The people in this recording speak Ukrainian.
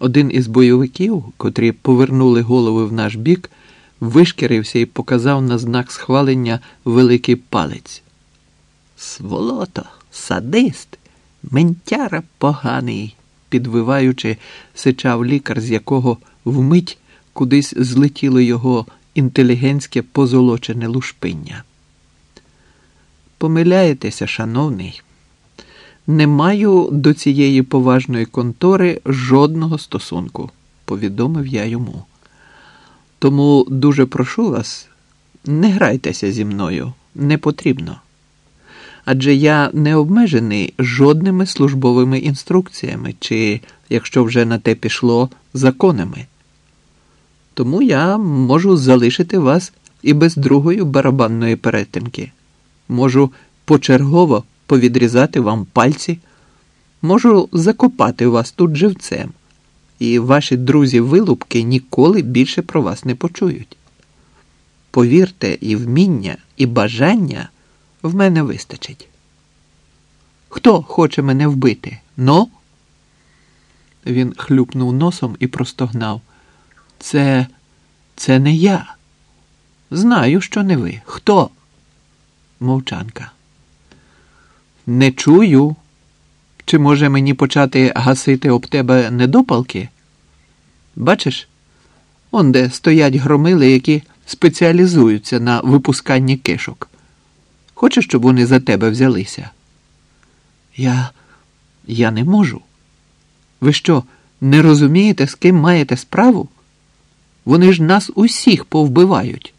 Один із бойовиків, котрі повернули голови в наш бік, вишкірився і показав на знак схвалення великий палець. Сволото, садист, ментяра поганий, підвиваючи, сичав лікар, з якого вмить кудись злетіло його інтелігентське позолочене лушпиння. Помиляєтеся, шановний. Не маю до цієї поважної контори жодного стосунку, повідомив я йому. Тому дуже прошу вас, не грайтеся зі мною, не потрібно. Адже я не обмежений жодними службовими інструкціями чи, якщо вже на те пішло, законами. Тому я можу залишити вас і без другої барабанної перетинки. Можу почергово повідрізати вам пальці, можу закопати вас тут живцем, і ваші друзі-вилупки ніколи більше про вас не почують. Повірте, і вміння, і бажання в мене вистачить. Хто хоче мене вбити? Ну? Він хлюпнув носом і простогнав. Це, це не я. Знаю, що не ви. Хто? Мовчанка. Не чую. Чи може мені почати гасити об тебе недопалки? Бачиш, он де стоять громили, які спеціалізуються на випусканні кишок. Хочеш, щоб вони за тебе взялися? Я. Я не можу. Ви що, не розумієте, з ким маєте справу? Вони ж нас усіх повбивають.